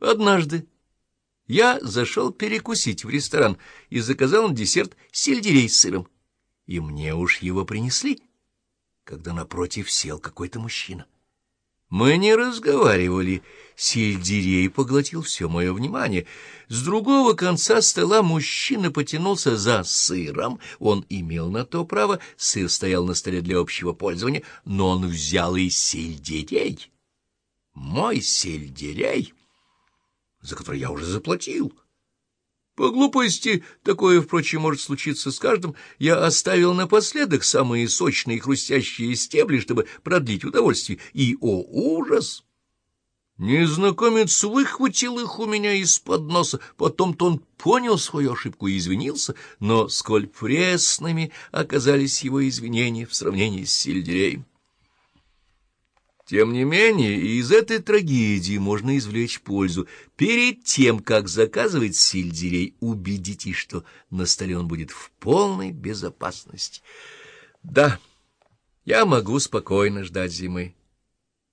Однажды я зашел перекусить в ресторан и заказал на десерт сельдерей с сыром. И мне уж его принесли, когда напротив сел какой-то мужчина. Мы не разговаривали. Сельдерей поглотил все мое внимание. С другого конца стола мужчина потянулся за сыром. Он имел на то право, сыр стоял на столе для общего пользования, но он взял и сельдерей. Мой сельдерей, за который я уже заплатил. По глупости, такое, впрочем, может случиться с каждым, я оставил напоследок самые сочные и хрустящие стебли, чтобы продлить удовольствие. И, о ужас! Незнакомец выхватил их у меня из-под носа, потом-то он понял свою ошибку и извинился, но сколь пресными оказались его извинения в сравнении с сельдереем. Тем не менее, из этой трагедии можно извлечь пользу. Перед тем, как заказывать сельдерей, убедитесь, что на столе он будет в полной безопасности. Да, я могу спокойно ждать зимы.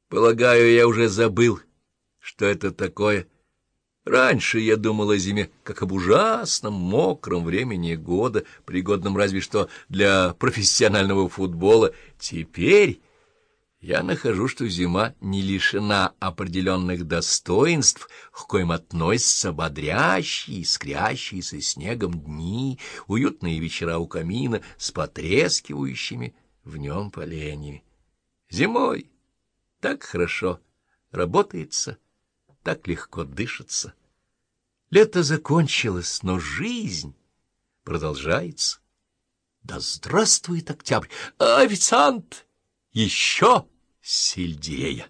Полагаю, я уже забыл, что это такое. Раньше я думал о зиме как об ужасном, мокром времени года, пригодном разве что для профессионального футбола. Теперь я нахожу, что зима не лишена определенных достоинств, к коим относятся бодрящие, искрящиеся снегом дни, уютные вечера у камина с потрескивающими в нем поленьями. Зимой так хорошо работается, так легко дышится. Лето закончилось, но жизнь продолжается. Да здравствует октябрь! Официант! Еще! Сельдерея.